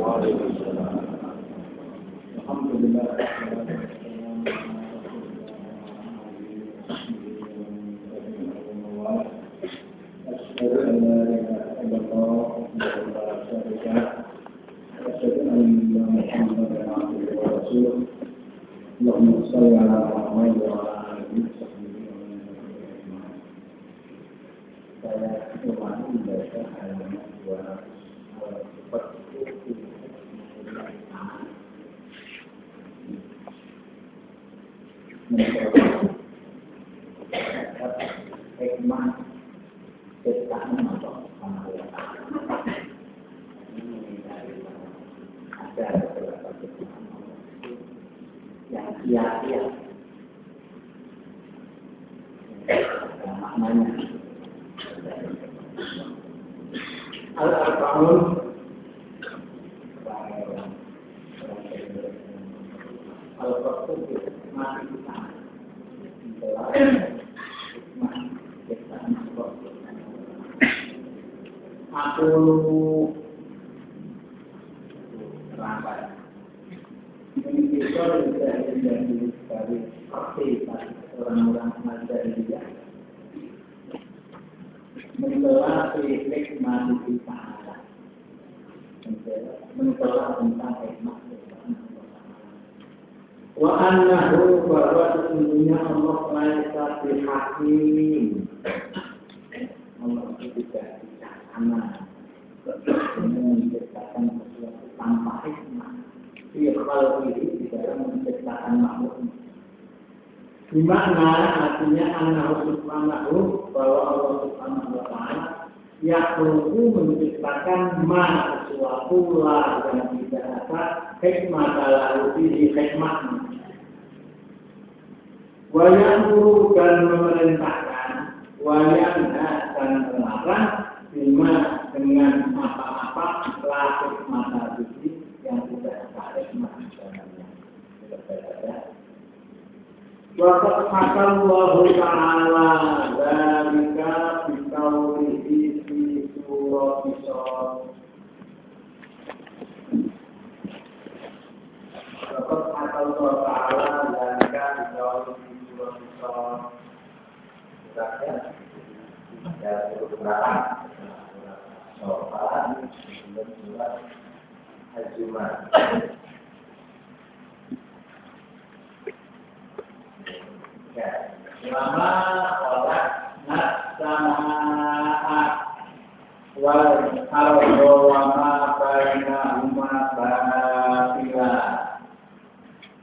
Waalaikumsalam. Alhamdulillah. أشهد di mana artinya Allah subhanahu bahwa Allah subhanahu wa ta'ala perlu menciptakan ma sesuatu lah yang tidak ada hikmah dalam diri hikmah wayang dan memerintahkan wayang dan melarang bima dengan apa-apa lah hikmah diri yang tidak ada hikmah dalamnya وقد حكى الله تعالى ذلك بقوله في سورة صاد وقد حكى الله تعالى ذلك بقوله في سورة صاد ya beberapa soal sebelum surat Al-Jumat Lama sholat nassama'a wal ardo wa ma batila.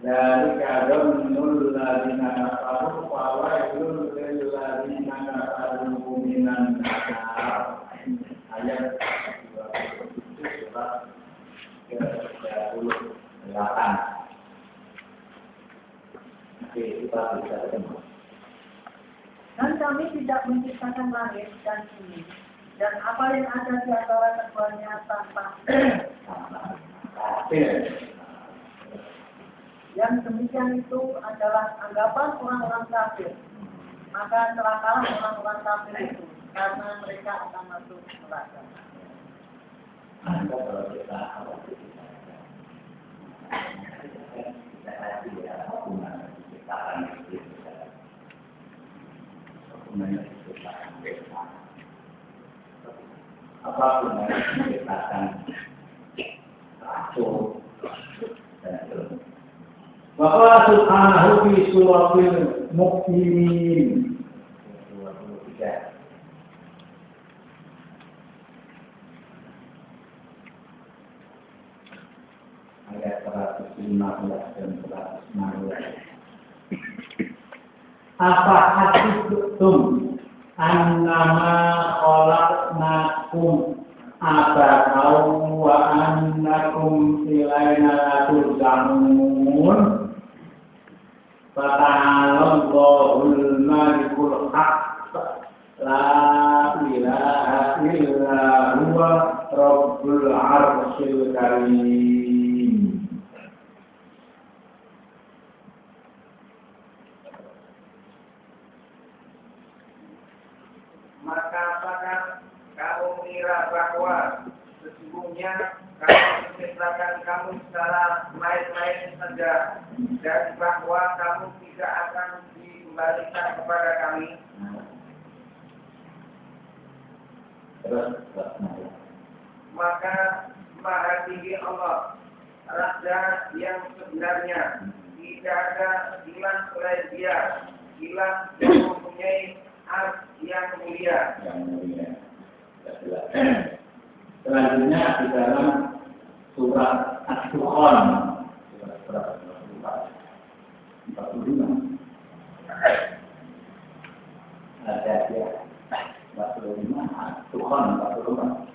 Dari kadonnul ladina kafaru wa wailul lil ladina kafaru minan nar. Ayat 27 surat ke-38. Kita bisa. Dan kami tidak menciptakan langit dan bumi dan apa yang ada di antara keduanya tanpa yang demikian itu adalah anggapan orang-orang kafir. Maka celakalah orang-orang kafir itu karena mereka akan masuk neraka. Kalau kita awal kita kita hati ya hubungan ciptaan itu hubungan ciptaan beda apa pun yang racun dan Bapak Subhanahu fi suratil Mukminin 23 ayat 115 dan 116. Apa hati betum ada dia, Nah, 45, ah, Tuhan 45.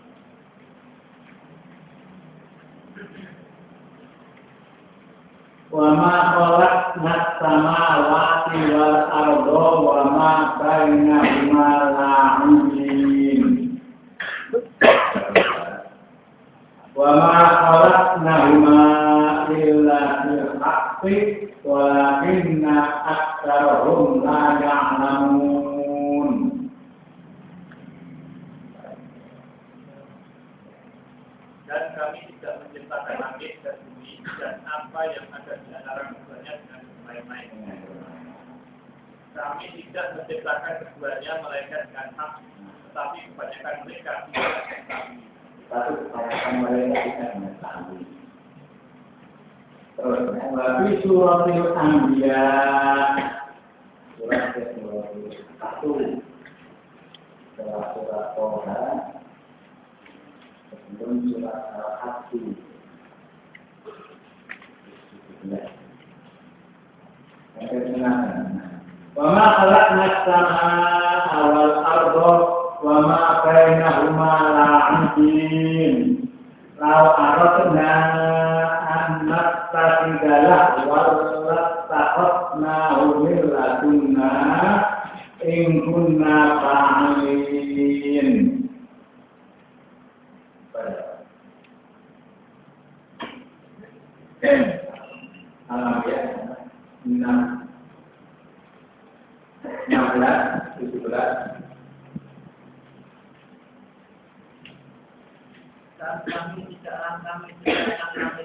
Dan kami ciptakan langit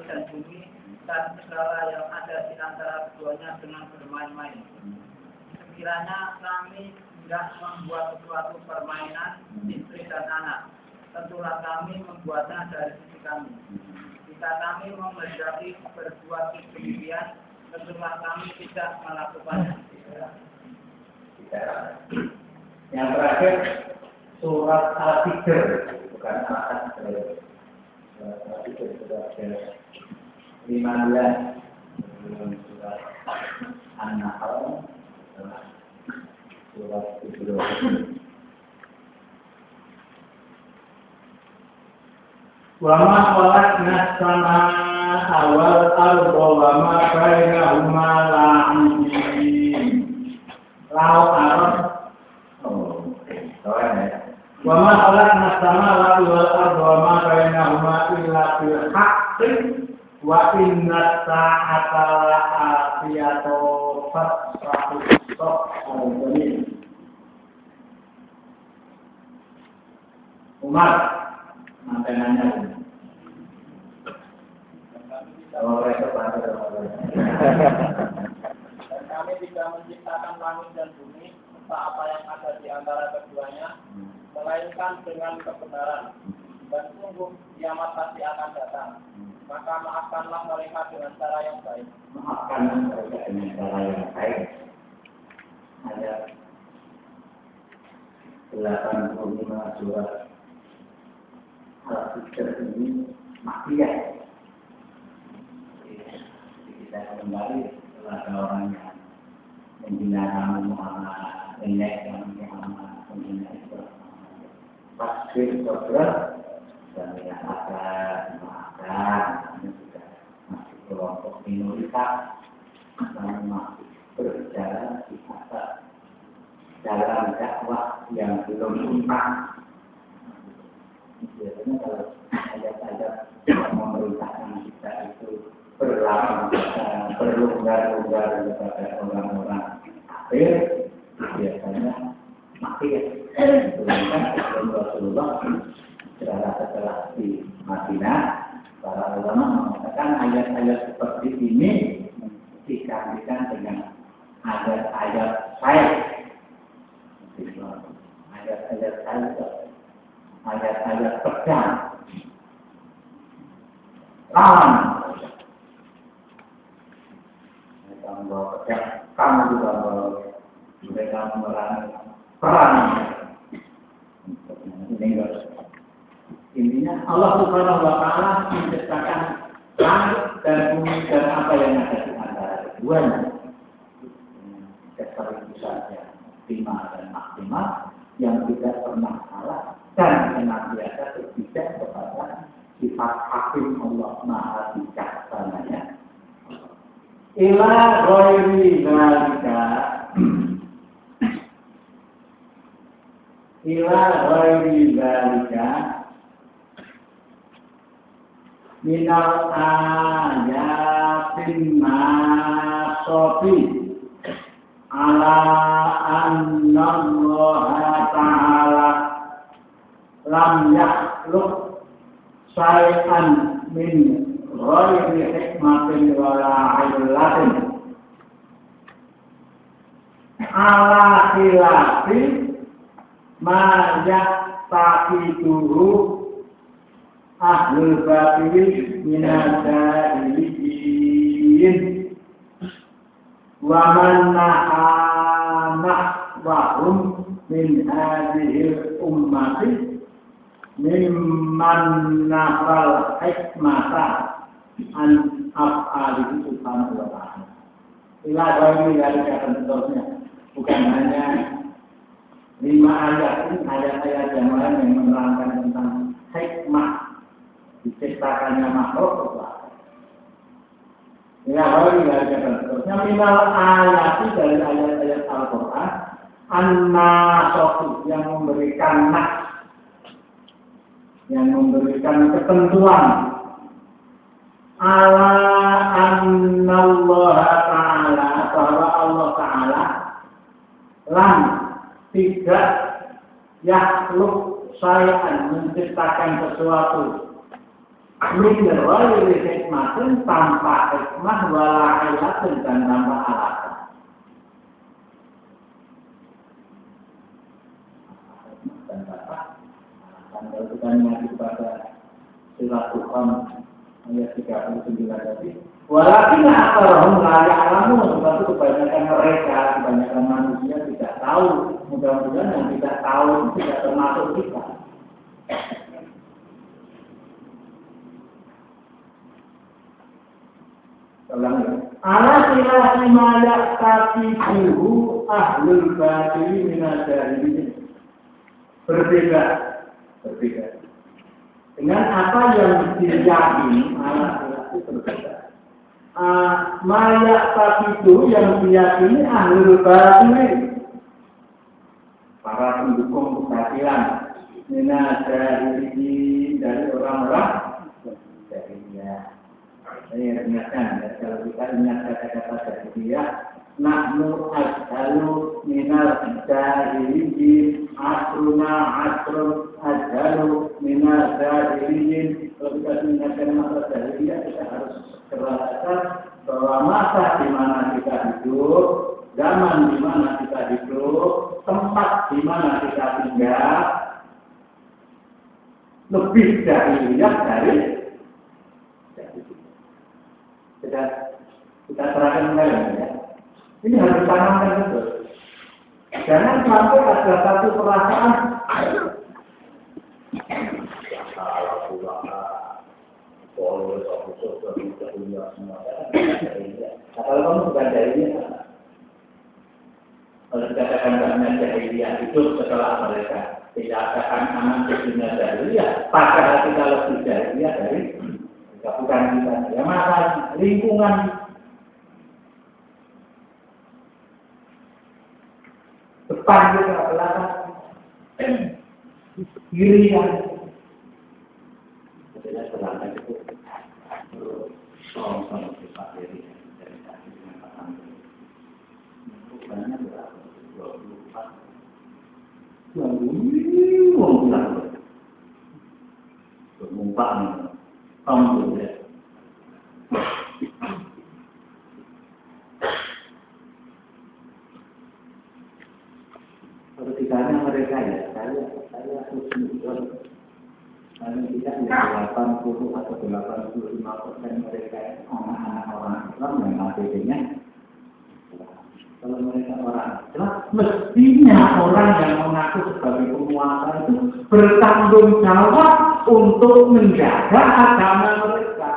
dan bumi dan segala yang ada di antara keduanya dengan bermain-main. Sekiranya kami tidak membuat sesuatu permainan, istri dan anak, tentulah kami membuatnya dari sisi kami. Jika kami menghendaki berbuat demikian, tentulah kami tidak melakukannya. Yang terakhir surat Al-Fijr bukan Al-Fajr tadi sudah ada lima belas Wama kolak nasama awal ardo wama bayna huma la'ibin Lau arah Oh, soalnya wa ma khalaqna samawati wal arda wa ma bainahuma illa bil haqqi wa inna sa'ata la'atiyatu fasfahu sahih Umar nanti nanya kalau mereka pada kami tidak menciptakan langit dan bumi, serta apa yang ada di antara keduanya, melainkan dengan kebenaran. Dan sungguh kiamat pasti akan datang. Maka maafkanlah mereka dengan cara yang baik. maafkan mereka dengan cara yang baik. Ada 85 surat Al-Fijr ini makiah. Jadi kita kembali setelah ada orang yang menghina Muhammad, yang Muhammad, menghina Islam. Pasti saudara dan yang akan maafkan, ini sudah masih kelompok minoritas namun masih berjalan di atas dalam dakwah yang belum iman. Biasanya kalau ayat-ayat memerintahkan kita itu berlama berlonggar-longgar kepada orang-orang kafir, biasanya mati ya. Sebelum Rasulullah setelah setelah di Madinah para ulama mengatakan ayat-ayat seperti ini digantikan dengan ayat-ayat saya. Ayat-ayat saya, ayat-ayat pedang. Lawan. Mereka membawa pedang, kamu juga membawa mereka memerangi Intinya Allah Subhanahu wa taala menciptakan langit dan bumi dan apa yang ada di antara keduanya. Dasar itu saja optimal dan maksimal yang tidak pernah salah dan senantiasa berpijak kepada sifat hakim Allah Maha Bijaksananya. Ila ghairi zalika Ila ghairi zalika. Minal ayatin masofi ala anna Allah ta'ala lam yakluk syai'an min ghairi hikmatin wala illatin. Ala khilafi ma yaqtaqiduhu ahlul batil minada iliyin wa man nahana wahum min hadhil ummati mimman nafal hikmata an af'alihi subhanahu wa ta'ala. Ila ghairi dari seterusnya. Bukan hanya lima ayat ini ayat-ayat yang lain yang menerangkan tentang hikmah diciptakannya makhluk Ya, kalau tidak ada terusnya minimal ayat dari ayat-ayat Al-Quran Anna sofi yang memberikan nak yang memberikan ketentuan. Ala Allah ta'ala bahwa Allah ta'ala lam tidak yakhluk saya menciptakan sesuatu min ghairi hikmatin tanpa hikmah wala ilatin dan tanpa alasan. Dan kalau kita mengacu pada Tuhan ayat 39 tadi. Walakin akarahum la ya'lamun, sebab kebanyakan mereka, kebanyakan manusia tidak tahu. Mudah-mudahan yang tidak tahu tidak termasuk kita. Ala khilafi ma yaqtafihu ahlul batil min al-jahilin. Berbeda, berbeda. Dengan apa yang diyakini, ala khilafi berbeda. Uh, Maya itu yang diyakini ahlul batil. Para pendukung kebatilan. Minadahili dari orang-orang. Jahiliyah saya ingatkan ya, kalau kita ingat kata-kata dari dia nahnu ashalu minal jahiliyin asruna asrun ashalu minal jahiliyin kalau kita ingatkan masa jahiliyah kita harus kerasa bahwa masa di mana kita hidup zaman di mana kita hidup tempat di mana kita tinggal? lebih jahiliyah dari kita. Kita serahkan mereka ya. Ini harus ditanamkan betul. Jangan sampai ada satu perasaan. Kalau kamu bukan jahiliyah, kalau dikatakan karena jahiliyah hidup setelah mereka tidak akan aman di dunia jahiliyah, padahal kita lebih jahiliyah dari bukan kita. Ya masa lingkungan depan kita belakang. Yang tidak belakang itu soal soal sifat diri dari tadi dengan Pak Andri berapa dua puluh empat. Dua puluh dua puluh empat ya. Ketikanya mereka ya, saya saya husnuzon. Paling tidak ya 80 atau 85 persen mereka anak-anak orang Islam yang APD-nya kalau mereka orang Islam, mestinya orang yang mengaku sebagai penguasa itu bertanggung jawab untuk menjaga agama mereka.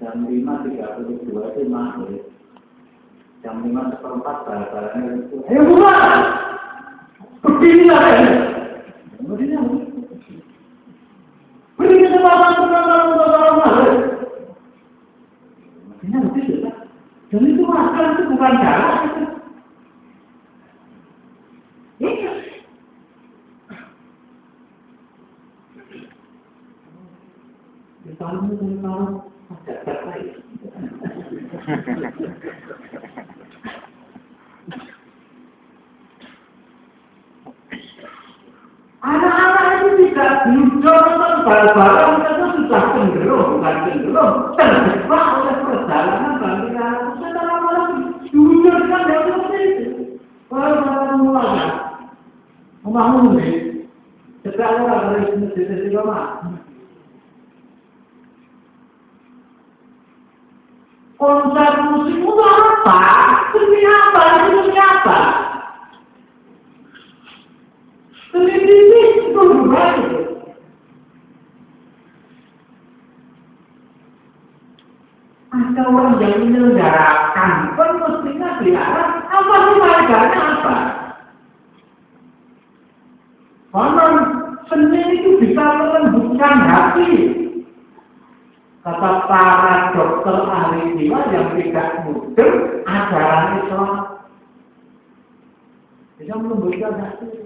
Jam 5.32 itu maghrib. Jam 5 seperempat balasannya itu. Ayo buat! Beginilah ya. Beri kesempatan kepada orang maghrib. Mestinya begitu kan? Dan itu itu bukan jalan. Anak-anak belajar tentang bal-balan itu sudah cenderung, bukan cenderung, terjebak oleh perjalanan bagi kita lama lagi. Jujur kan tidak seperti itu. Kita mulai, membangun ini, orang dari sini. Konser musik itu apa? Demi apa? Demi apa? Televisi itu. Ada orang yang menyelenggarakan, kan mestinya dilarang. Apa sih faedahnya apa? Konon seni itu bisa melembutkan hati. Kata para dokter ahli jiwa yang tidak mudah ajaran Islam. Bisa melembutkan hati.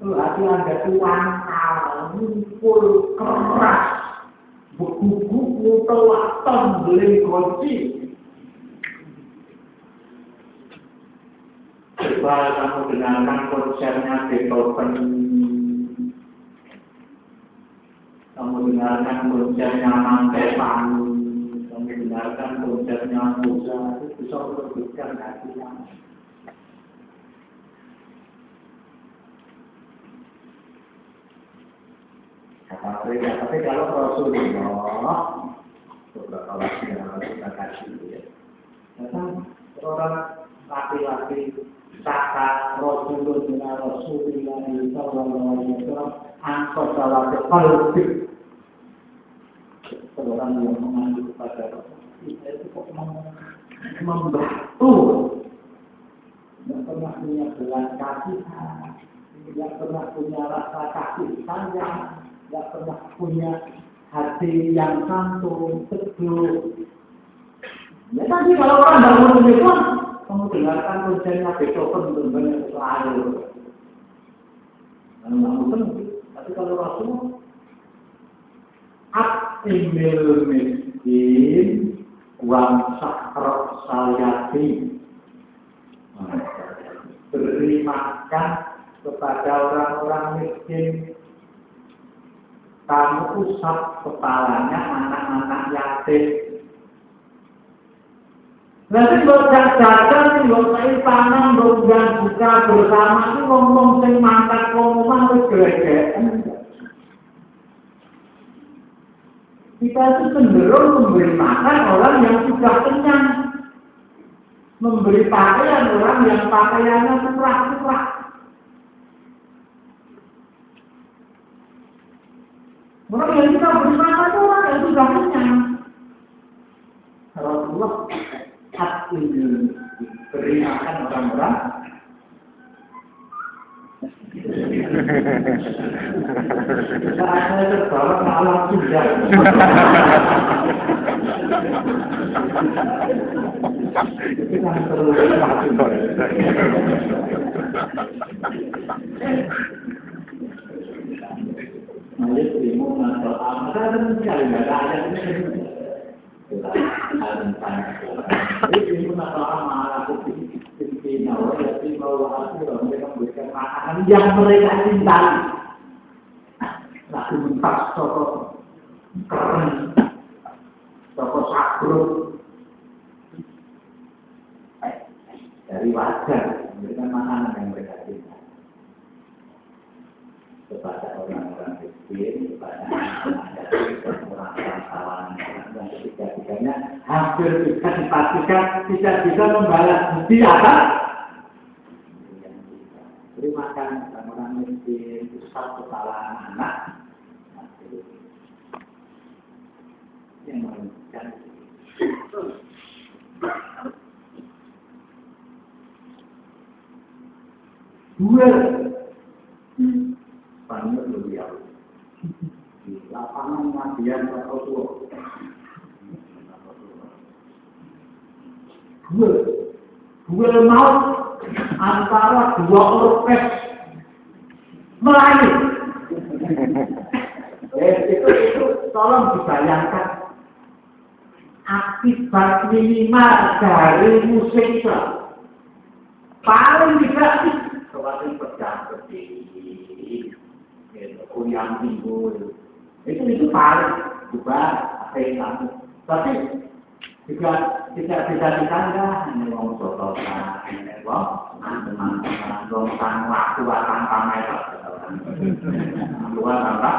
Anda itu wangkal, ngumpul, keras, beku-buku, telaton, beli kunci. Coba kamu dengarkan konsernya Beethoven. Kamu dengarkan konsernya Mantepan. Kamu dengarkan konsernya Musa. Itu bisa melembutkan hati kamu. Tapi, kalau Rasulullah beberapa waktu yang lalu kita kasih ya. Datang orang laki-laki kata Rasulullah dengan Rasulullah Sallallahu Alaihi Wasallam angkot salah kalbi orang yang mengandung kepada Rasulullah itu kok membantu? Tidak pernah punya belas kasihan tidak pernah punya rasa kasih sayang tidak pernah punya hati yang santun, teduh. Ya tadi kalau orang bangun itu, kamu dengarkan konsernya Beethoven benar-benar selalu. Lalu kamu penting. Tapi kalau Rasul, At-imil miskin, wang sakrok sayati. Beri makan kepada orang-orang miskin kamu usap kepalanya anak-anak yatim. Nanti buat jajan, buat saya tanam, buat buka bersama itu ngomong sing mangkat ngomong itu gelegek. Kita itu cenderung memberi makan orang yang sudah kenyang. Memberi pakaian orang yang pakaiannya kurang-kurang. Orang yang kita beri makan itu orang yang sudah kenyang. Rasulullah hak ini beri makan orang-orang Saya terbawa ke alam terus Mayusrimu atau amaran sekali nggak ada Mayusrimu atau amaran Pinau, ya pinau, aku mereka memberikan makanan yang mereka cintai. lagi mentas toko keren, toko. Dari wajar, memberikan makanan yang mereka cinta. Kepada orang-orang hampir bisa dipastikan tidak bisa membalas budi apa? Beri makan orang-orang miskin, satu kesalahan anak, yang merugikan. Dua, banyak beliau di lapangan Nabian Rasulullah. Dua, dua maut antara dua orkes melayu. Eh, itu, itu tolong dibayangkan. Akibat minimal dari musik itu paling tidak khawatir pecah pedih kuliah timbul itu itu paling juga apa yang tapi Kita kita bisa ditanda ini wong soto ini wong teman-teman langsung sang waktu tanpa merah luar tanpa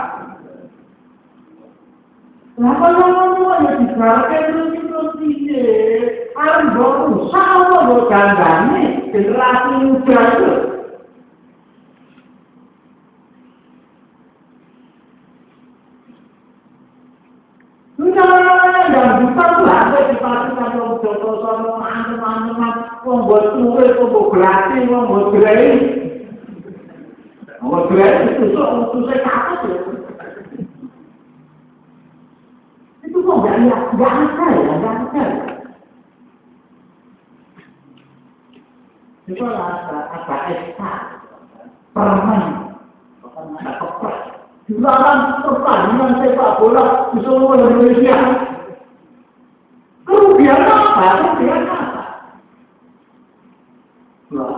Kenapa lama-lama ya dibarakan terus-terus ini? Kan baru sama loh gambarnya generasi muda. Teman-teman, membuat tulis, membuat gratis, membuat gratis. Membuat gratis itu soal susah kakak ya. itu kok nggak ya nggak ada ya nggak ada. Itu ada ada esa permen. Dalam pertandingan sepak bola di seluruh Indonesia. Kerugian apa? Kerugian apa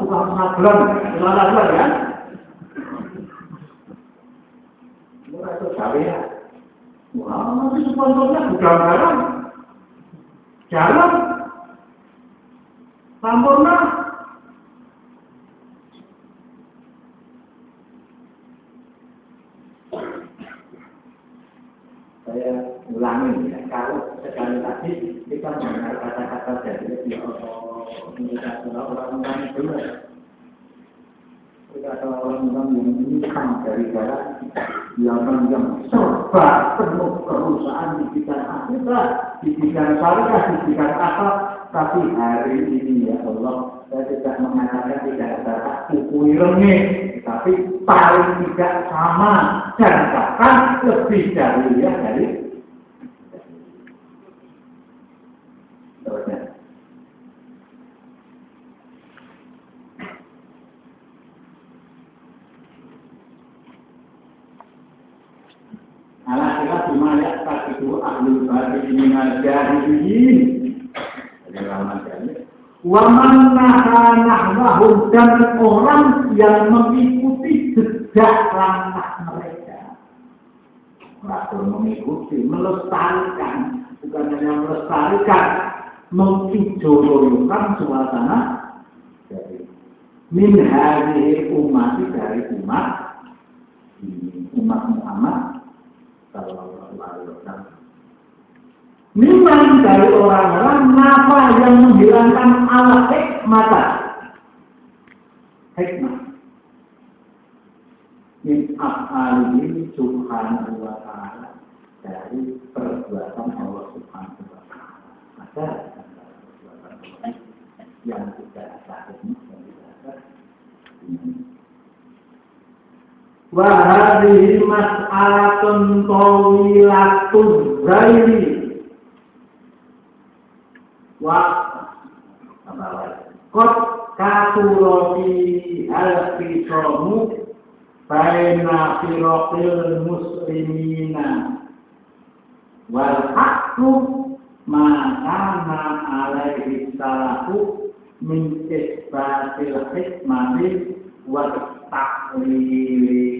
Itu ya. Murah itu ya. Wah, nanti sponsornya bukan garam. Jalan. Sampurna. Saya ulangi ya, kalau sekali tadi kita mengenal kata-kata dari ya Allah, kita orang-orang benar. Kita orang-orang yang menyimpan dari jalan yang yang serba penuh kerusakan di bidang akibat, di bidang syariah, di bidang apa. Tapi hari ini ya Allah, saya tidak mengatakan tidak ada buku irengnya, tapi paling tidak sama dan bahkan lebih dari ya dari Terusnya. Ala kira di mana tak itu ahli batin minal jahilin. Jadi lama jahil. Waman nahwahum dan orang yang mengikuti jejak langkah mereka. Rasul mengikuti, melestarikan, bukan hanya melestarikan, menghijaukan suasana dari min umat dari umat umat Muhammad Sallallahu Alaihi Wasallam. Memang dari orang-orang apa yang menghilangkan alat hikmah? Hikmah. Min af'alihi subhanahu wa ta'ala dari perbuatan Allah subhanahu wa ta'ala. Perbuatan yang tidak ada hikmah dan tidak ada Wahadihi mas'alatun tawilatun wa? Kot katuroti al-fisomu baina firokil muslimina. Wal haqqu ma'ana alaihi salafu min isbatil hikmati wa taklili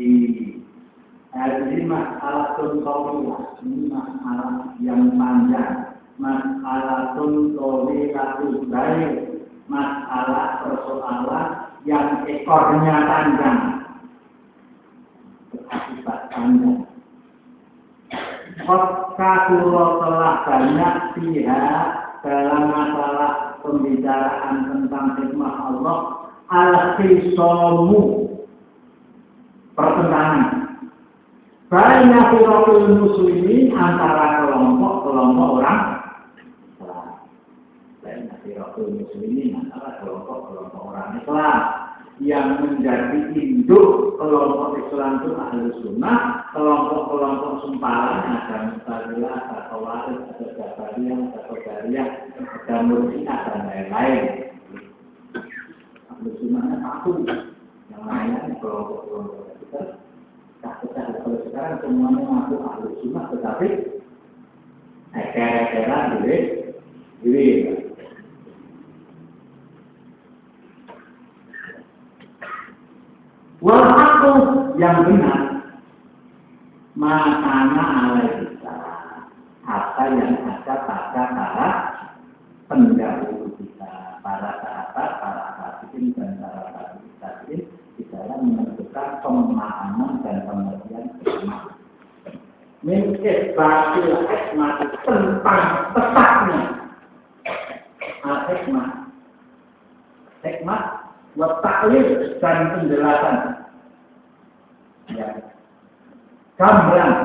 Jadi masalah tuntawilah ini masalah yang panjang, masalah tuntawilah baik, masalah persoalan yang ekornya panjang, berakibat panjang. Kota telah banyak pihak dalam masalah pembicaraan tentang hikmah Allah. Al-khisamu pertentangan. Banyak firaqul muslimin antara kelompok-kelompok orang firaqul muslimin antara kelompok-kelompok orang Islam yang menjadi induk kelompok Islam itu ahli sunnah, kelompok-kelompok sempalan ada Mustazilah, ada Khawarij, ada Jabariyah, ada Qadariyah, ada Murji'ah dan lain-lain. Ahli sunnahnya satu, yang lainnya kelompok-kelompok kita tak kecil kalau sekarang semuanya masuk ahli sunnah tetapi kira-kira diri diri Aku yang benar makana kita apa yang ada pada para pendahulu kita para sahabat, para hadirin dan para hadirin di dalam menentukan pemahaman dan pengertian firman. Min isbatil hikmah tentang tetapnya al hikmah. Wa dan penjelasan sáàmùrán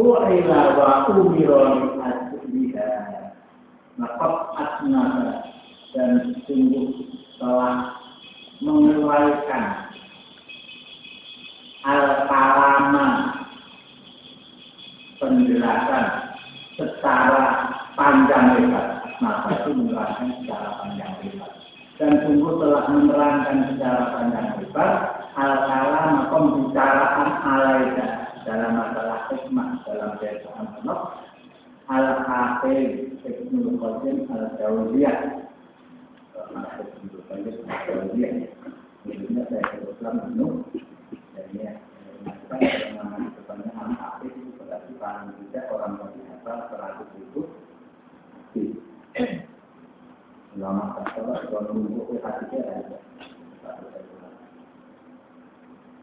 fu'ila wa umira li asliha maqad asnaba dan sungguh telah mengeluarkan al-kalama penjelasan secara panjang lebar. Maka itu menerangkan secara panjang lebar. Dan sungguh telah menerangkan secara panjang lebar al-kalama pembicaraan alaika dalam masalah hikmah dalam kehidupan Allah. Al-hafid Ibnu Qasim al-Jauziyah masuk Ibnu Qasim al-Jauziyah Maksudnya saya penuh dan ya al-hafid itu berarti paling tidak orang berbiasa seratus Ulama kata kalau menunggu ada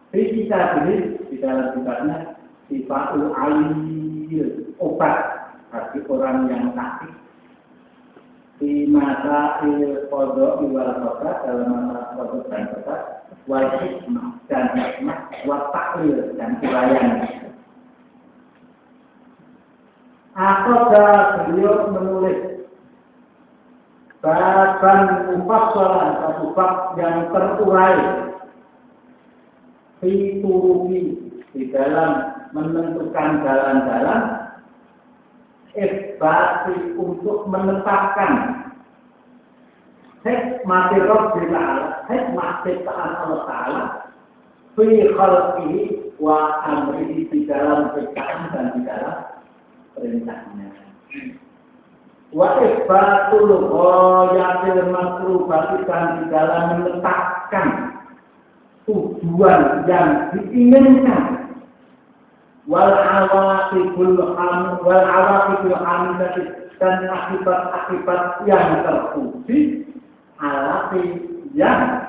Di kitab ini, di dalam kitabnya, sifatul alil, obat bagi orang yang sakit. Di masa il kodo iwal kota dalam masa kodo dan wal hikmah dan hikmah, taklil dan urayan. Apakah beliau menulis bahan mufassalan satu bab yang terurai fituruhi di dalam menentukan jalan-jalan isbati untuk menetapkan hikmati Rabbi Ta'ala hikmah ciptaan Allah Ta'ala fi khalqihi wa amrihi di dalam ciptaan dan di dalam perintahnya. Wa isbatul ghayatil makrubati dan di dalam menetapkan tujuan yang diinginkan wal wal dan akibat-akibat yang terpuji alati yang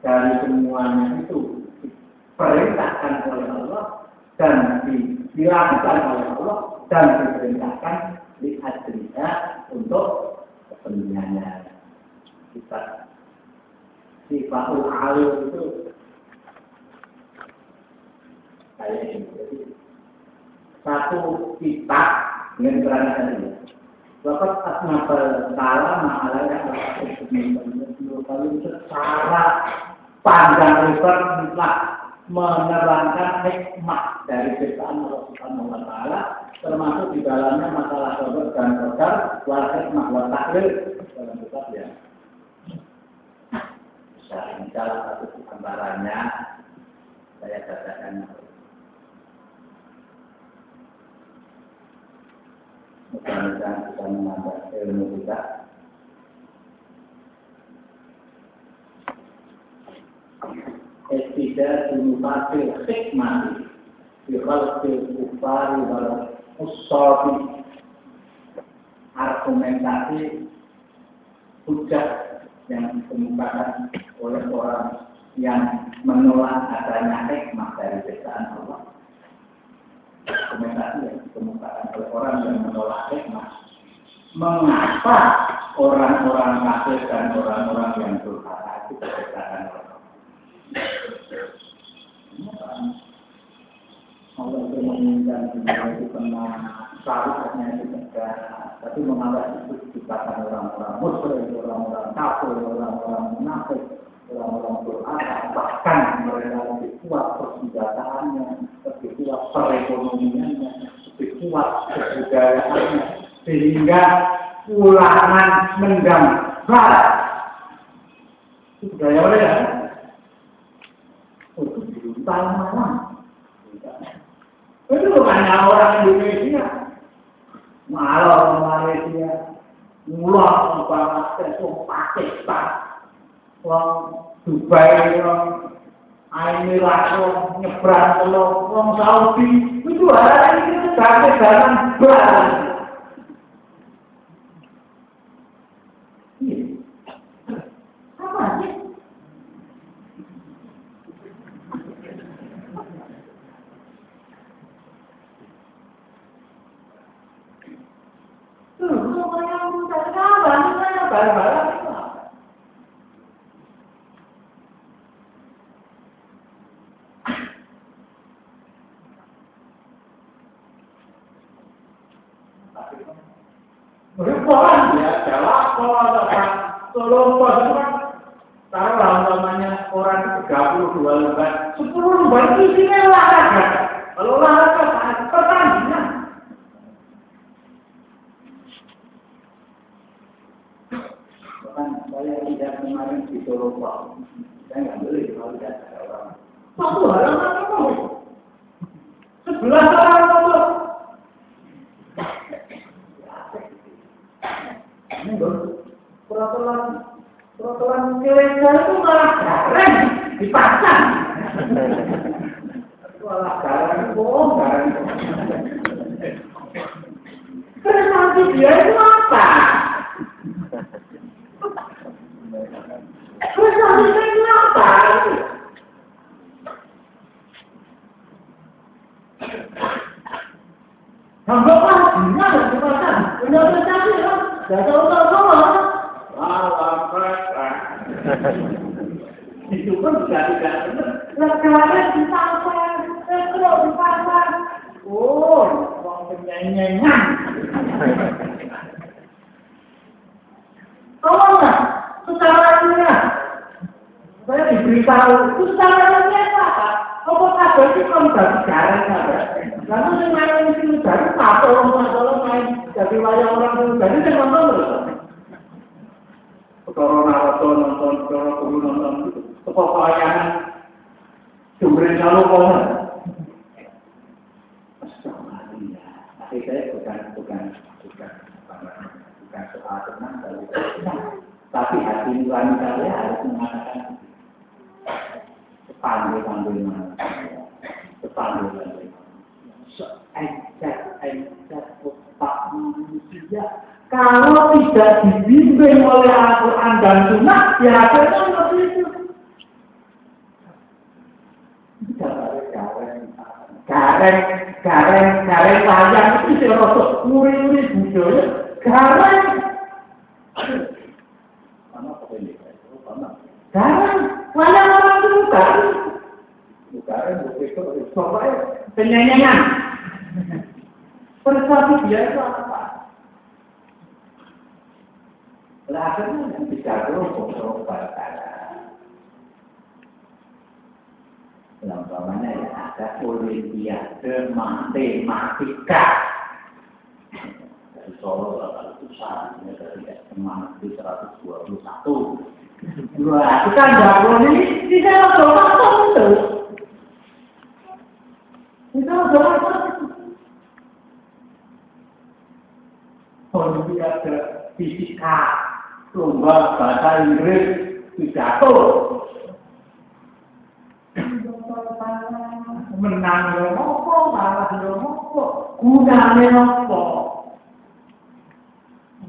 dari semuanya itu diperintahkan oleh Allah dan di, dilakukan oleh Allah dan diperintahkan di adriha untuk kepentingannya. Kita sifatul alim itu kayak ini. Jadi, satu kitab dengan kerana tadi. Bapak asnafal salah mahalah yang kalau secara pandang lebar mutlak menerangkan hikmah dari ciptaan Allah Subhanahu wa taala termasuk di dalamnya masalah kabar dan kodar wal hikmah wa dalam kitab ya. Ini salah satu gambarannya saya katakan Mudah-mudahan bisa menambah ilmu kita. Tidak dimufatil hikmah di khalqil kufari wal usabi argumentasi hujah yang dikemukakan oleh orang yang menolak adanya hikmah dari ciptaan Allah argumentasi yang dikemukakan oleh orang yang menolak hikmah. Mengapa orang-orang kafir dan orang-orang yang durhaka itu diciptakan oleh Allah? Itu menginginkan dunia itu kena syariatnya itu tegak, tapi mengapa itu diciptakan orang-orang musyrik, orang-orang kafir, orang-orang munafik, orang-orang durhaka, bahkan mereka lebih kuat persenjataannya, kuat perekonomiannya, kuat kebudayaannya, sehingga ulangan menggambar itu budaya mereka. Untuk diuntal malam. Itu bukannya orang Indonesia. Malah orang Malaysia. Mulai tesong Pakistan. Wong Dubai, wong Emirat, wong nyebrang, wong Saudi. Itu hari ini sampai dalam bar. Apa sih? Tuh, semuanya urusan kawan, saya barang-barang itu apa? Orang ya, jawab kalau orang tolong pos itu kan taruhlah umpamanya orang itu 32 lembar, 10 lembar itu isinya olahraga. Kalau olahraga pertandingan. Bahkan saya tidak kemarin di Solo Pak. Saya nggak beli kalau tidak ada orang. Satu halaman kamu. Sebelah orang kamu. Ini baru peraturan peraturan gereja itu malah gareng dipasang. Malah gareng, bohong gareng. Terus nanti dia itu apa? Terus nanti dia itu apa? Kan? Tahu tahu. Wah, mereka. Itu pun juga tidak benar. Legaran di pasar, ekro di pasar. Oh, orang penyanyi-nyanyian. Tahu nggak? Secara ilmiah, saya diberitahu, itu secara ilmiah apa? Apa kabar itu kan dari garang ada? Lalu yang main itu dari satu orang satu main jadi wayang orang itu jadi saya nonton terus. Kalau nonton nonton, kalau guru nonton, kepokokan jumlah selalu komen. Astagfirullah. Tapi saya bukan bukan bukan bukan soal tenang kalau tenang. Tapi hati nurani saya harus mengatakan sepanggil-panggil mana, sepanggil-panggil seajak-ajak otak manusia. Kalau tidak dibimbing oleh Al-Quran dan Sunnah, ya hasilnya seperti itu. Gareng, gareng, gareng gareng wayang itu sing rada uri-uri budaya gareng Sama apa ini? Oh, sama. gareng wayang orang itu gareng Bukan, bukan itu. pokoknya penyanyian persuasi dia itu apa lah akhirnya yang bisa kelompok kelompok Umpamanya ya ada olimpiade matematika. Dari Solo ini dari SMA di 121. Wah, itu kan nggak boleh di dalam doang itu. Di dalam doang Olimpiade fisika, lomba bahasa Inggris, pidato, menang yo apa, gunane apa.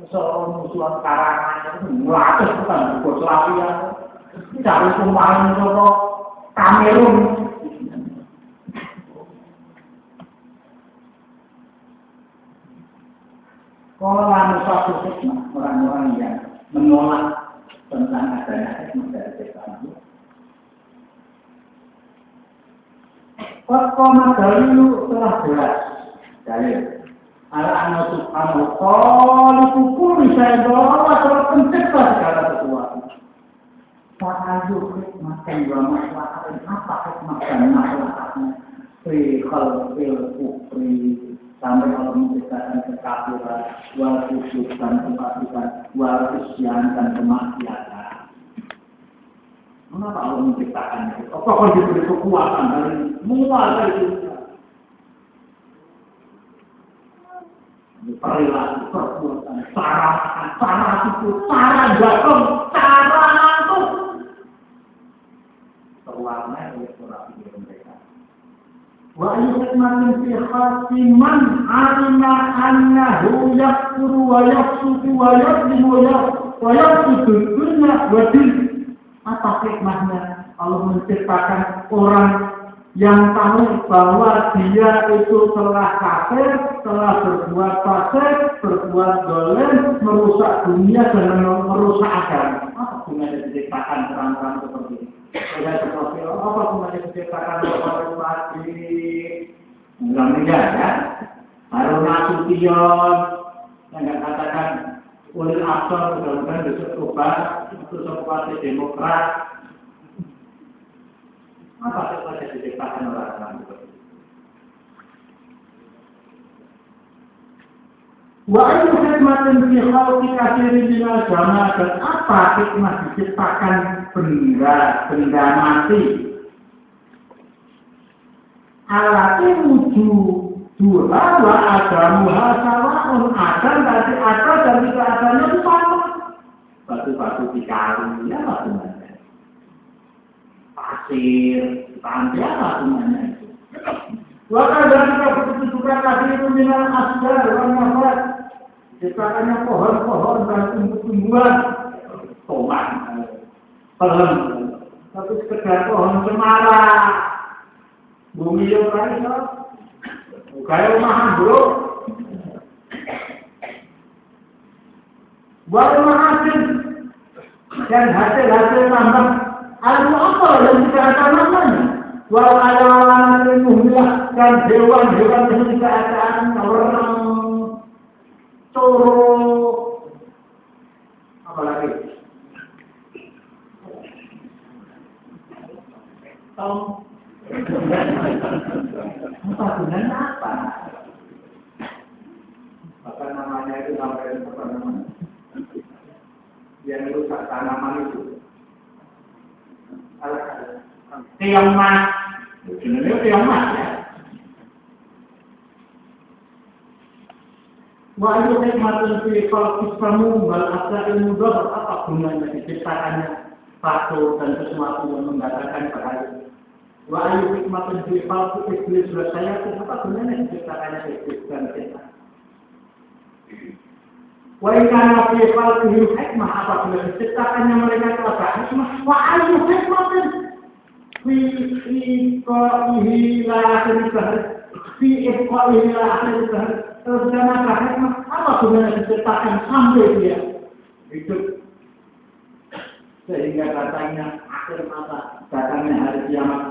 Soal musuhan karangan itu melakukan bukan Yugoslavia. Cari pemain soal Kamerun. Kalau satu hikmah orang-orang yang menolak tentang adanya hikmah dari setan itu, Fakoma dalilu telah jelas dalil. Ala anna subhanahu khaliqu kulli syai'in bahwa telah pencipta segala sesuatu. Fa'ayu hikmatan wa maslahatin apa hikmah dan maslahatnya fi khalqil kufri sampai Allah menciptakan kekafiran wal khusyuk dan kefasikan wal isyan dan kemaksiatan. Mengapa Allah menciptakan itu? Apakah diberi kekuatan dari menguasai dunia? Perilaku, perbuatan, cara cara tidur, cara jatuh, cara ngantuk. Terwarnai oleh surat pikir mereka. Wa yukmatin fi khati man alima annahu yakfuru wa yaksuku wa yakzimu wa yaksudu dunya wa din apa hikmahnya Allah menciptakan orang yang tahu bahwa dia itu telah kafir, telah berbuat fasik, berbuat dolen, merusak dunia dan merusak agama. Apa gunanya diciptakan orang-orang seperti ini? Tidak seperti apa gunanya diciptakan orang mati? Enggak enggak ya. Harun Nasution yang katakan Ulil Absor mudah-mudahan besok coba untuk sesuatu demokrat. Apa saja diciptakan orang-orang seperti itu? Wa ayu hikmatin fi khalqi katsirin min al-jamaah dan apa hikmah diciptakan benda benda mati? Alati wujud dua wa adamu hasawaun ada tadi ada dan tidak adanya itu sama. Batu-batu di kali ya batu? Pasir, pantai apa semuanya itu? Waktu dari kita begitu juga kasih itu minal asgar warna nafas. Ciptakannya pohon-pohon dan tumbuh-tumbuhan. Tomat, pelem. Tapi sekedar pohon cemara. Bumi yang lain, Kayak rumahan bro. Buat hasil dan hasil-hasil tambah. Ada apa yang tidak ada namanya? Wal ayawan ilmuhillah dan hewan-hewan yang tidak ada orang coro. Apalagi? Tom. Apa gunanya apa? Apa namanya itu sampai apa namanya? Yang rusak tanaman itu. Tiang mas. Sebenarnya mas ya. Wa ayu hikmatun fi khalqis samum wal asra'il mudhar apa gunanya diciptakannya satu dan sesuatu yang mendatangkan bahaya. Wa ayu hikmatun fi khalqi iblis wa syaitan apa gunanya diciptakannya iblis dan setan. Wa ikana fi khalqihi hikmah apabila diciptakannya mereka telah hikmah. Wa ayu hikmatun fi fi qaihi la Fi ibqa ila akhir Terus dia mengatakan, apa gunanya diciptakan sampai dia hidup sehingga katanya akhir masa datangnya hari kiamat.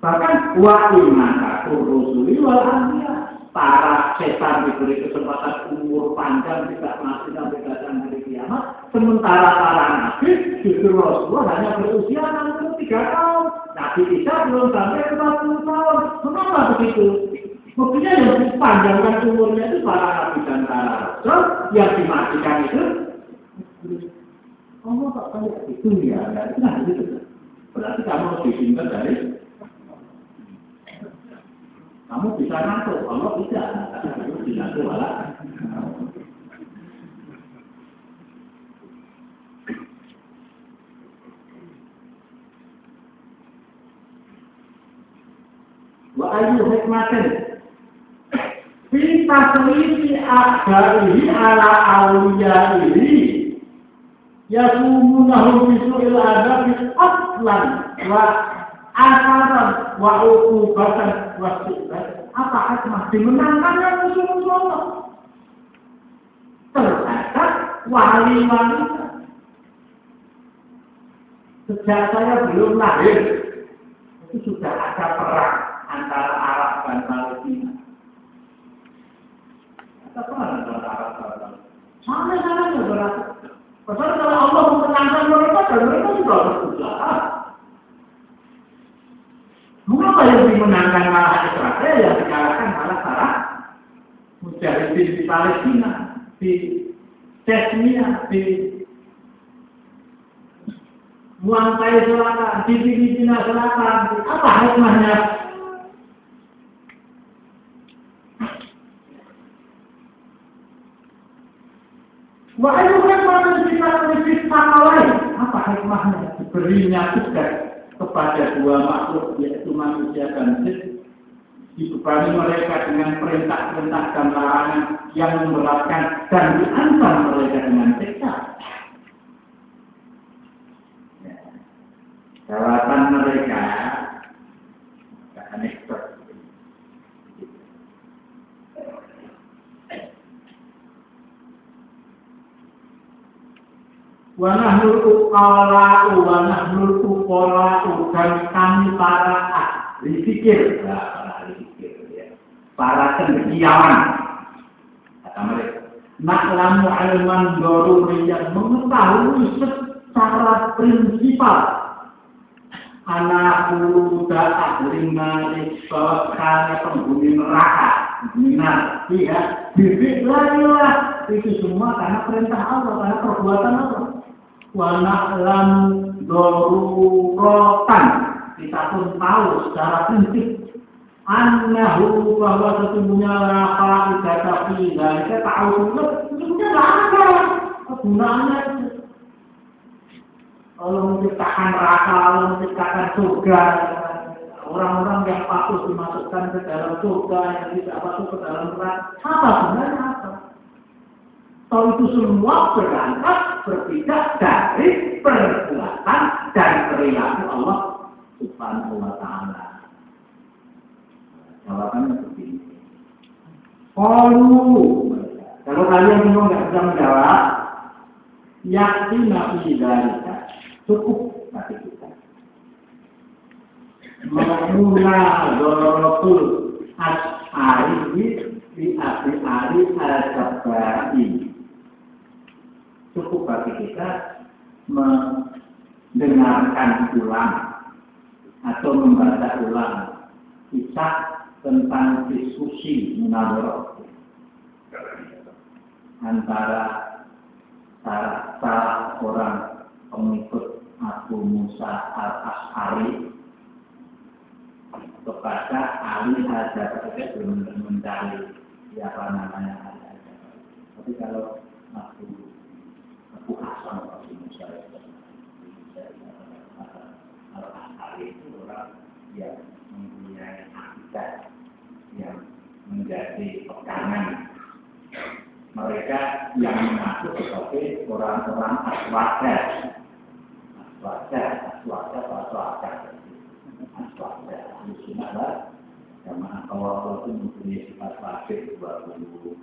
Bahkan wa imana rusuli wal anbiya. Para setan diberi kesempatan umur panjang tidak mati sampai datang hari kiamat. Sementara para nabi justru Rasulullah hanya berusia 63 tahun. Nabi Isa belum sampai 40 tahun. Mengapa begitu? Buktinya yang dipanjangkan umurnya itu para nabi dan para rasul yang dimatikan itu Allah tak kayak itu ya, nah itu. Berarti kamu harus disimpan dari kamu bisa ngantuk, Allah tidak. Kamu bisa ngantuk malah. Wa ayu hikmatin fi tasrifi akhbarihi ala awliyaihi yasumunahu bisu'il adabi aslan wa asaran wa ukubatan wa sibat. Apa hikmah dimenangkannya musuh-musuh Allah terhadap wali wanita. Sejak saya belum lahir itu sudah ada perang antara Arab dan Palestina. Ada perang antara Arab dan Palestina. Sama-sama berat Padahal kalau Allah memenangkan mereka, dan mereka juga berusaha. Mengapa yang dimenangkan malah Israel yang dikalahkan malah para mujahidin di Palestina, di Chechnya, di Muangkai Selatan, di Filipina Selatan, apa hikmahnya? Wa ayu hikmah kita memiliki sama lain. Apa hikmahnya? Diberinya tugas kepada dua makhluk yaitu manusia dan jin dibebani mereka dengan perintah-perintah dan larangan yang memberatkan dan diantar mereka dengan siksa. Ya. Jawaban mereka aneh wa nahnul uqala wa nahnul uqala dan kami para ahli fikir. Para ahli fikir ya. para cendekiawan kata mereka naklamu ilman daruriyah mengetahui secara prinsipal. Anak muda ahli malik karena penghuni neraka. Benar ya bibit larilah. Itu semua karena perintah Allah karena perbuatan Allah wa na'lam kita pun tahu secara prinsip. Annahu bahwa sesungguhnya la faidata fi dzalika tahu sesungguhnya. Enggak ada kegunaannya Allah menciptakan neraka, Allah menciptakan surga, orang-orang yang patut dimasukkan ke dalam surga, yang tidak patut ke dalam neraka, apa sebenarnya apa? Tahu itu semua berangkat berbeda dari perbuatan dan perilaku Allah Subhanahu wa taala. Jawabannya begini. Kalau kalau kalian semua nggak bisa menjawab, yakin nabi dari cukup bagi kita. Mengenal dorotul as'ari di abi-ari al-jabari. Cukup bagi kita mendengarkan ulang atau membaca ulang kisah tentang diskusi munawwarah antara salah, orang pengikut Abu Musa al-Ash'ari kepada Ali Hajar belum mencari siapa namanya Ali Hajar. Tapi kalau Abu Abu Hasan Abu Musa al-Ash'ari itu orang yang mempunyai akidah yang menjadi pegangan mereka yang mengaku sebagai orang-orang aswaja aswaja aswaja aswaja aswaja lah jamaah kawal itu mempunyai sifat wajib dua puluh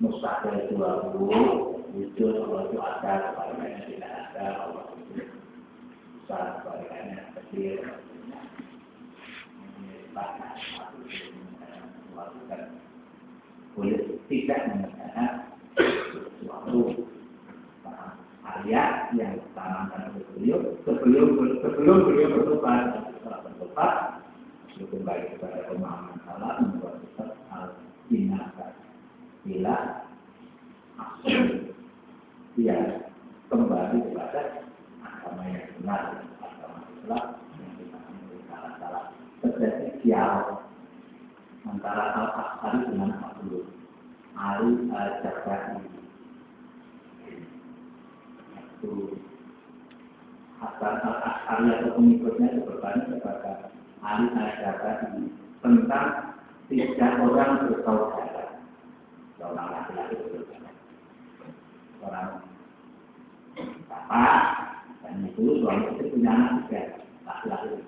mustahil dua puluh wujud Allah itu ada kebalikannya tidak ada Allah itu besar kebalikannya kecil boleh tidak mengerjakan sesuatu ayat yang ditanamkan oleh beliau sebelum sebelum beliau bertobat setelah bertobat beliau kembali kepada pemahaman salah membuat tetap al binasa bila asli dia kembali kepada agama yang benar agama Islam yang ditangani oleh salah-salah. Terjadi dialog antara al-Asari dengan Abdul Ali al-Jabari. Itu Hasan al-Asari atau pengikutnya itu bertanya kepada Ali al-Jabari tentang tiga orang bersaudara. Seorang laki-laki bersaudara. Orang bapak dan itu suami itu punya anak tiga laki-laki.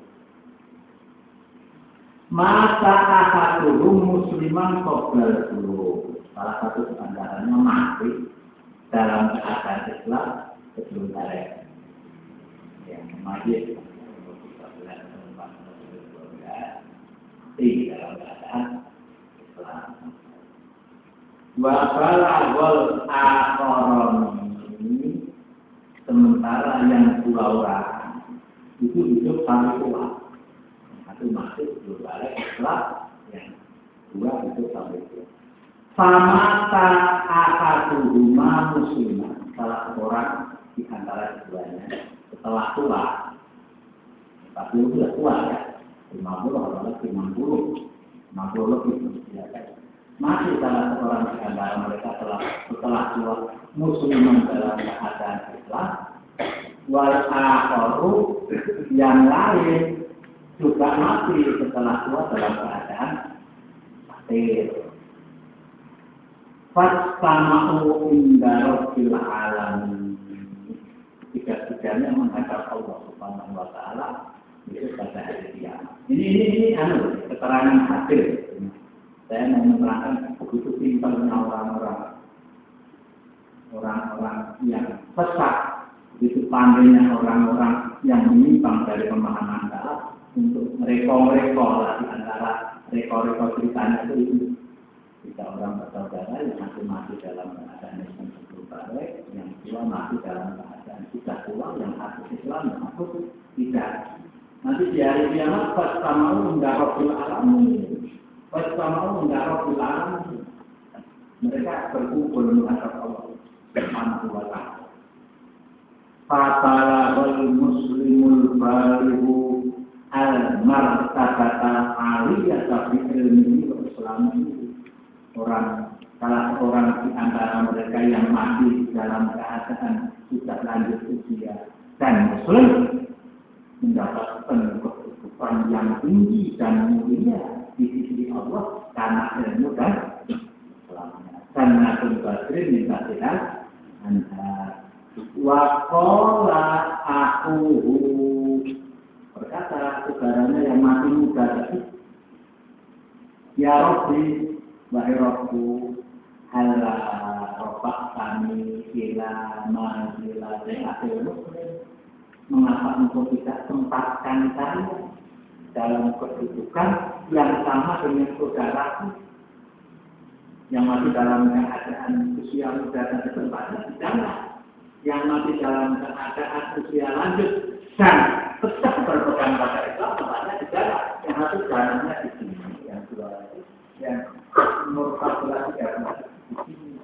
Masa ahaduhum musliman qoblal dulu. Salah satu antaranya mati dalam keadaan Islam sebelum tarekat. Yang mati mati dalam keadaan Islam wa balagol akhoron ini sementara yang dua orang itu hidup sampai tua satu masuk belum balik setelah yang dua itu sampai itu sama tak akaduhuma muslimah salah seorang di antara keduanya setelah tua tapi sudah tua ya lima puluh atau lebih enam puluh enam puluh lebih ya kan masih salah seorang di antara mereka telah setelah tua musliman dalam keadaan Islam wal akharu yang lain juga mati setelah tua dalam keadaan kafir. Fastama'u inda rabbil alamin. Tiga-tiganya menghadap Allah Subhanahu wa taala itu pada hari kiamat. Ini ini ini anu keterangan hasil. Saya mau menerangkan begitu pintarnya orang-orang orang-orang yang sesat, begitu pandainya orang-orang yang menyimpang dari pemahaman dalam untuk mereka-mereka di antara reko-reko ceritanya itu jika orang bersaudara yang satu mati dalam keadaan Islam sebelum balik, yang dua mati dalam keadaan tidak tua, yang satu Islam, yang satu tidak. Nanti di hari kiamat alamin, pas sama enggak robbul alamin. Mereka berkumpul menghadap Allah Subhanahu wa taala. Fatalahul muslimul balighu al-martabata aliyata ilmihi wa islamihi orang salah seorang di antara mereka yang mati dalam keadaan sudah lanjut usia dan muslim mendapatkan kehidupan yang tinggi dan mulia di sisi Allah karena ilmu dan Nabi Badri minta sehat anda wakola aku berkata saudaranya yang mati muda tadi ya Rabbi wahai Rabbu hala robak kami ila manzila akhir muslim mengapa engkau tidak tempatkan saya dalam kedudukan yang sama dengan saudaraku? Yang mati dalam keadaan usia muda dan tempatnya di sana yang mati dalam keadaan usia lanjut dan tetap berpegang pada Islam tempatnya di sana yang satu jalannya di sini. Yang dua lagi yang nomor 14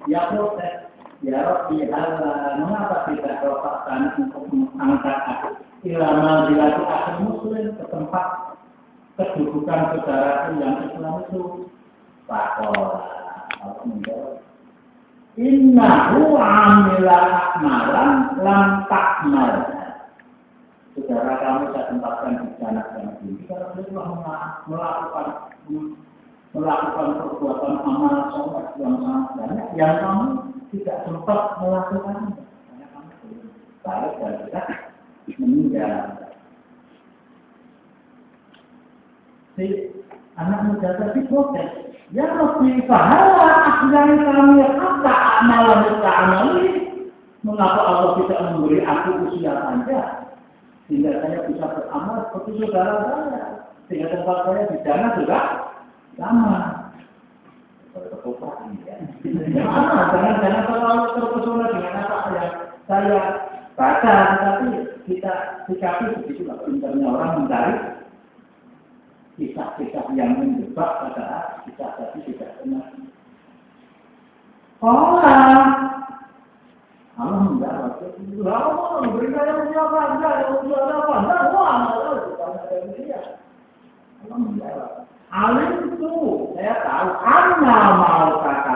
ya protes ya Rabbi Allah mengapa tidak rokakan untuk mengangkat aku ilama bila aku muslim ke tempat kedudukan saudara yang Islam itu? Pakola Allah menjawab. Innahu amila akmalan lam takmal. Saudara kamu saya tempatkan di sana yang ini karena dia telah melakukan melakukan perbuatan amal sholat yang sangat banyak. Yang kamu tidak sempat melakukan balik dan kita meninggal. Si anak muda tadi protes. Ya lebih pahala akhirnya kami kata amalan amali. Mengapa Allah tidak memberi aku usia panjang? Sehingga saya bisa beramal seperti saudara saya. Sehingga tempat saya di sana juga sama. Berkepupaan ya. Sama, jangan-jangan terlalu terpesona dengan apa yang saya baca, tetapi kita sikapi begitu lah pintarnya orang mencari kisah-kisah yang menjebak pada kisah tadi tidak benar. Orang Allah menjawab, Allah bangga, yang wah, Allah bukan saya dia. Allah menjawab, alim itu saya tahu, Anda mau kata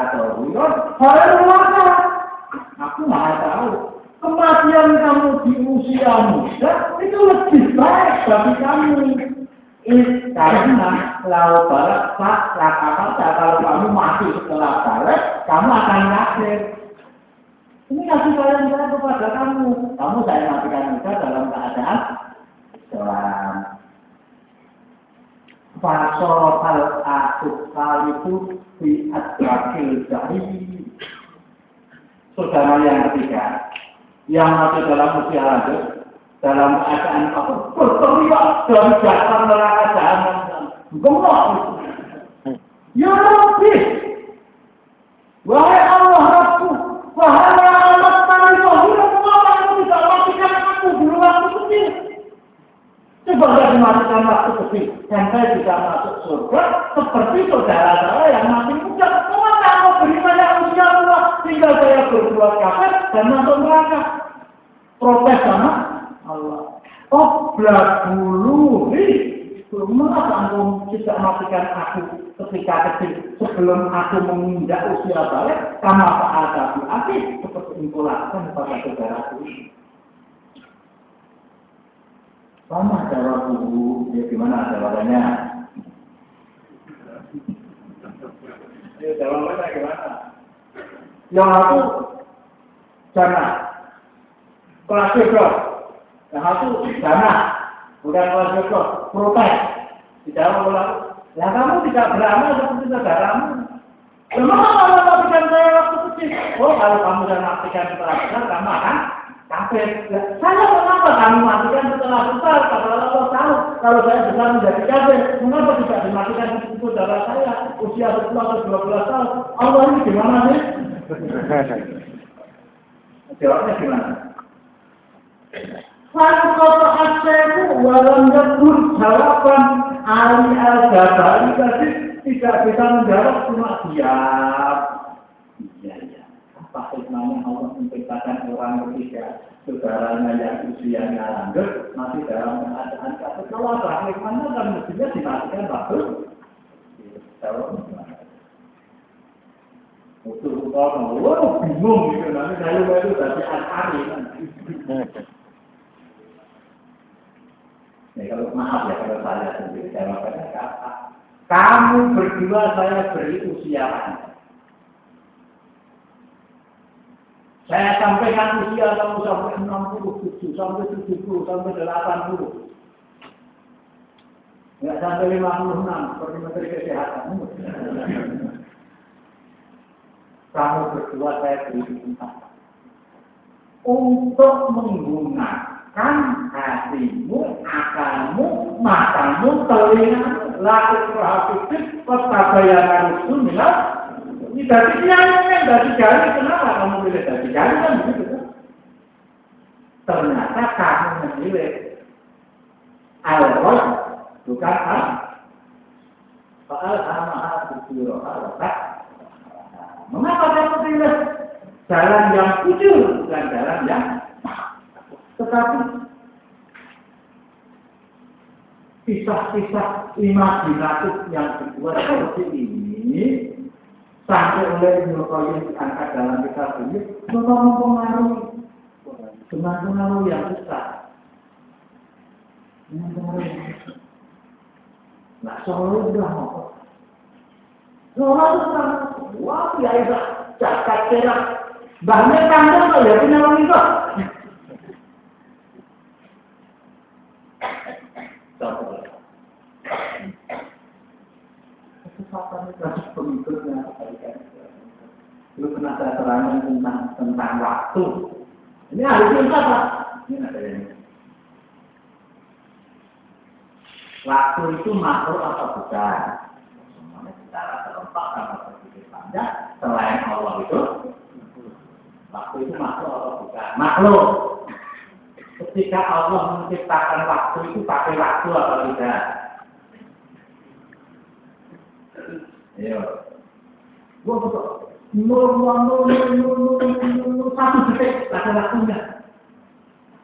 saya luar Aku maha tahu, kematian kamu di usia muda itu lebih baik bagi kamu. Ini karena lau balik pak lakapan kalau kamu mati setelah balik, kamu akan kafir. Ini kasih sayang saya kepada kamu. Kamu saya matikan juga dalam keadaan Islam. Fasol al itu di adrakil dari saudara yang ketiga yang masih dalam usia lanjut dalam keadaan apa? Berteriak dari dasar neraka jahanam. Gemuk. Ya Rabbi wahai Allah Rabbu wahai Allah tadi wahai mengapa kamu tidak matikan aku dulu waktu kecil dimatikan waktu kecil sampai tidak masuk surga seperti saudara saya yang masih muda mengapa kamu beri saya usia tua tinggal saya berbuat kafir dan masuk neraka protes sama Allah. Oh, dulu, mengapa kamu tidak matikan aku ketika kecil sebelum aku menginjak usia balik? Ada api seperti engkau lakukan pada saudaraku. Sama jawab dulu, ya gimana jawabannya? Ya, jawabannya gimana? Yang aku jangan kelas bro. Yang satu dana, bukan kelas bro, protes. Tidak ulang. Ya kamu tidak beramal seperti saudaramu. Memang kalau matikan saya waktu kecil? Oh, kalau kamu sudah setelah besar, kamu akan kafir. Ya, saya kenapa kamu matikan setelah besar? Kalau Allah tahu, kalau saya besar menjadi kafir, mengapa tidak dimatikan seperti saudara saya usia 10 atau 12 tahun? Allah ini gimana sih? Jawabnya gimana? Lalu kata asyaku walau nyebur jawaban Ali al-Jabari tadi tidak bisa menjawab cuma diam. Hikmahnya Allah menciptakan orang ketiga saudaranya yang usianya lanjut masih dalam keadaan kafir. Kalau apa hikmahnya kan mestinya dimatikan waktu. Tahu? Untuk orang, wah bingung gitu, nanti saya itu dari hari Ya, kalau maaf ya kalau saya sendiri jawabannya apa? Kamu berdua saya beri usia Anda. Saya sampaikan usia kamu sampai 67, sampai 70, sampai 80. Enggak sampai 56, seperti Menteri Kesehatan. Kamu berdua saya beri kesempatan. Untuk menggunakan hatimu, akalmu, matamu, telingamu, laku perhatikan, ketabayan itu minat. Ini dari yang yang dari jari, kenapa kamu pilih dari jari kan begitu kan? Ternyata kamu memilih Allah bukan al. Soal sama bukiro al-tak. Mengapa kamu pilih jalan yang jujur dan jalan yang tetapi kisah-kisah imajinatif yang dibuat seperti ini sampai oleh Ibnu Qayyim diangkat dalam kita ini coba mempengaruhi. Dengan pengaruh yang besar dengan pengaruh yang besar nah Solo sudah mau wah ya, ya, ya, kan itu ya punya menikah Kesempatan itu pengikutnya kebaikan Lu pernah saya terangkan tentang tentang waktu. Ini harus apa? Ini ada yang Waktu itu makhluk atau bukan? Semuanya secara serempak sama berpikir panjang. Selain Allah itu, waktu itu makhluk atau bukan? Makhluk. Ketika Allah menciptakan waktu itu pakai waktu atau tidak? Ayo. Gua betul. Nol, nol, nol, nol, nol, nol, satu detik ada waktunya.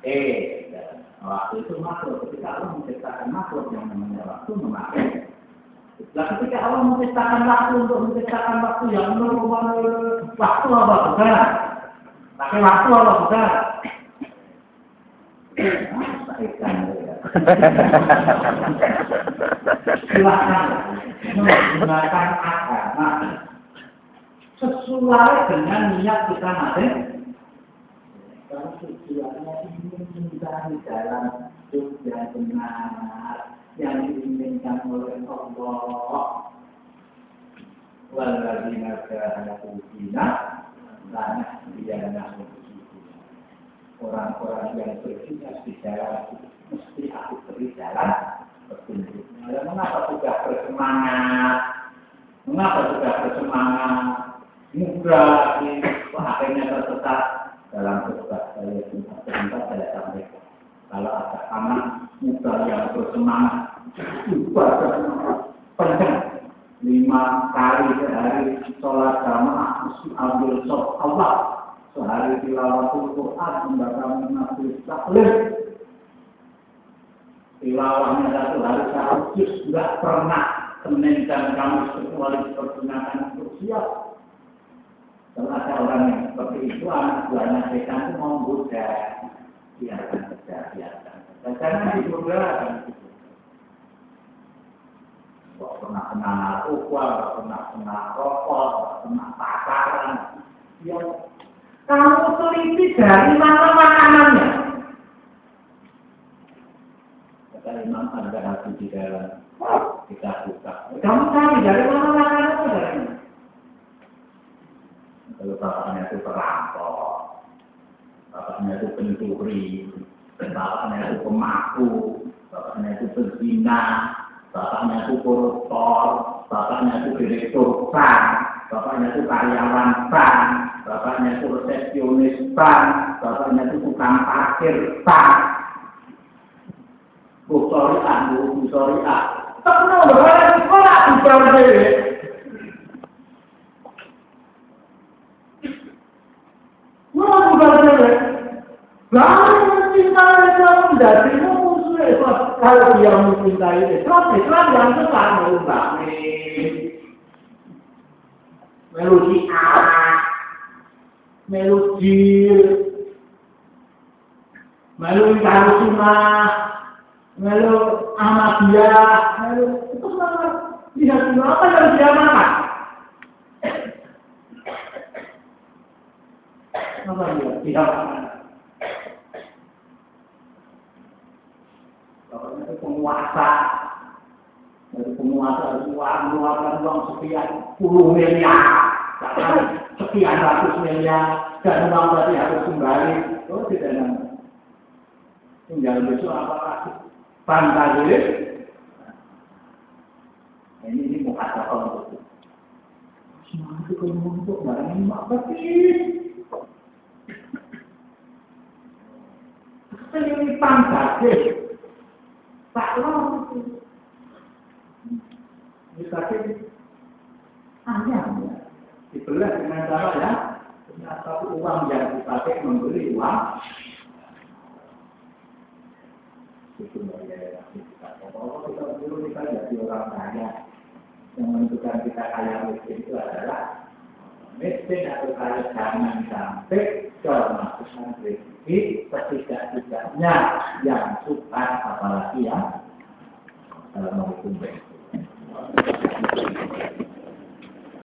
Eh, waktu itu makhluk. Ketika Allah menciptakan makhluk yang namanya waktu memakai. Nah, ketika Allah menciptakan waktu untuk menciptakan waktu yang nol, nol, nol, waktu apa bukan? Pakai waktu apa bukan? Silahkan menggunakan agama sesuai dengan niat kita masing. Kalau tujuannya ingin mencari jalan hidup yang benar yang diinginkan oleh Allah. Waladina kehadapu bina, lana biyana Orang-orang yang berjinas di jalan mesti aku beri jalan mengapa sudah bersemangat? Mengapa sudah bersemangat? Mudah ini akhirnya tersesat dalam kesesat saya sempat saya sampaikan. Kalau ada anak muda yang bersemangat, ibadah penceng lima kali sehari sholat jamaah mesti ambil sholat Allah sehari tilawatul Quran membaca menafsir taklim tilawahnya satu hari juz tidak pernah Senin dan Kamis kecuali dipergunakan untuk siap kalau ada orang yang seperti itu anak buahnya setan itu mau goda biarkan saja biarkan saja jangan digoda kan Kok pernah kena narkoba, pernah kena rokok, pernah pacaran. Ya, kamu teliti dari mana makanannya. Kata Imam ada hati dalam. Kita buka. Kamu cari dari mana makanannya dari mana? Kalau bapaknya itu perampok, bapaknya itu pencuri, bapaknya itu pemaku, bapaknya itu berzina, bapaknya itu koruptor, bapaknya itu direktur bank, bapaknya itu karyawan bank, bapaknya itu resepsionis bank, bapaknya itu tukang parkir bank. Bu sorry ah, bu, bu sorry ah. Tapi mau berada di sekolah, bu sorry Mau berada Lalu mencintai Islam menjadi musuh. Kalau dia mencintai melu Tahu Sunnah, melu Ahmadiyah, melu itu semua lihat semua apa yang dia makan. Apa dia? Tidak makan. Bapaknya itu penguasa. Dari penguasa itu uang, mengeluarkan uang sekian puluh miliar. Bahkan sekian ratus miliar. Dan uang tadi harus kembali. Oh tidak nampak. Tinggal besok bangga diri? Ini ini mau kata untuk. Semangat itu untuk barang ini Selipan